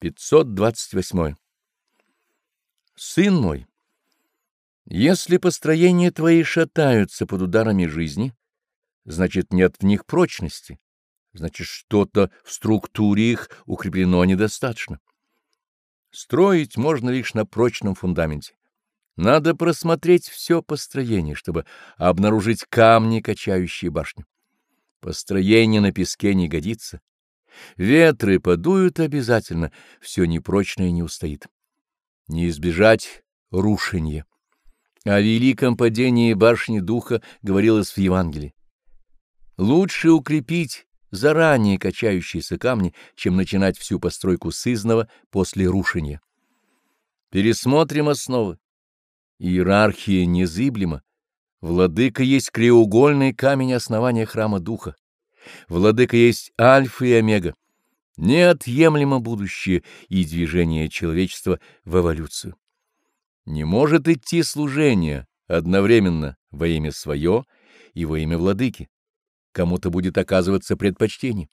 528. Сын мой, если построения твои шатаются под ударами жизни, значит, нет в них прочности, значит, что-то в структуре их укреплено недостаточно. Строить можно лишь на прочном фундаменте. Надо просмотреть все построение, чтобы обнаружить камни, качающие башню. Построение на песке не годится. Ветры подуют обязательно, все непрочное не устоит. Не избежать рушения. О великом падении башни духа говорилось в Евангелии. Лучше укрепить заранее качающиеся камни, чем начинать всю постройку сызного после рушения. Пересмотрим основы. Иерархия незыблема. Владыка есть краеугольный камень основания храма духа. Владыка есть альфа и омега. Неотъемлемо будущее и движение человечества в эволюцию. Не может идти служение одновременно во имя свое и во имя владыки. Кому-то будет оказываться предпочтение.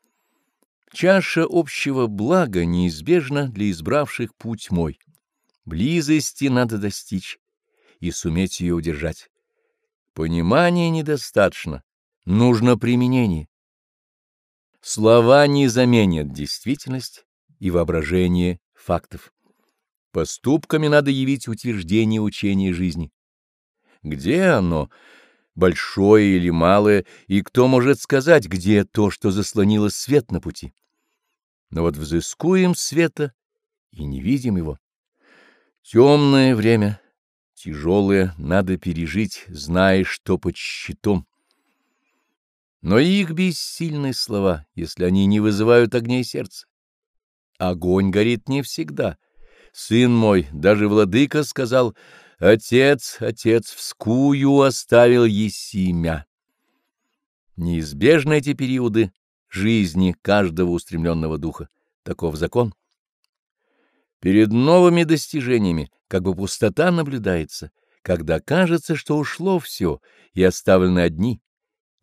Чаша общего блага неизбежна для избравших путь мой. Близости надо достичь и суметь ее удержать. Понимания недостаточно, нужно применение. Слова не заменят действительность и воображение фактов. Поступками надо явить утверждение учения жизни. Где оно, большое или малое, и кто может сказать, где то, что заслонило свет на пути? Но вот взыскуем света и не видим его. Темное время, тяжелое, надо пережить, зная, что под щитом. Но их бессильны слова, если они не вызывают огней сердца. Огонь горит не всегда. Сын мой, даже владыка сказал, «Отец, отец, вскую оставил Есимя». Неизбежны эти периоды жизни каждого устремленного духа. Таков закон. Перед новыми достижениями как бы пустота наблюдается, когда кажется, что ушло все и оставлены одни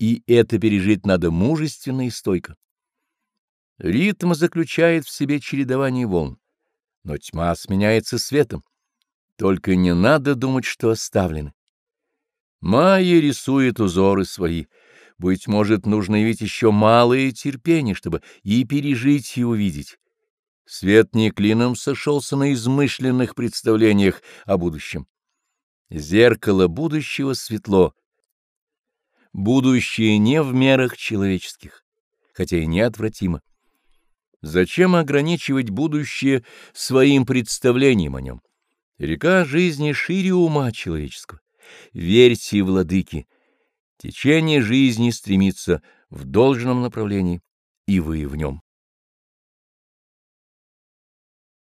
и это пережить надо мужественно и стойко. Ритм заключает в себе чередование волн, но тьма сменяется светом. Только не надо думать, что оставлены. Майя рисует узоры свои. Быть может, нужно явить еще малое терпение, чтобы и пережить, и увидеть. Свет не клином сошелся на измышленных представлениях о будущем. Зеркало будущего светло, будущее не в мерах человеческих, хотя и неотвратимо. Зачем ограничивать будущее своим представлением о нем? Река жизни шире ума человеческого. Верьте, владыки, течение жизни стремится в должном направлении, и вы в нем.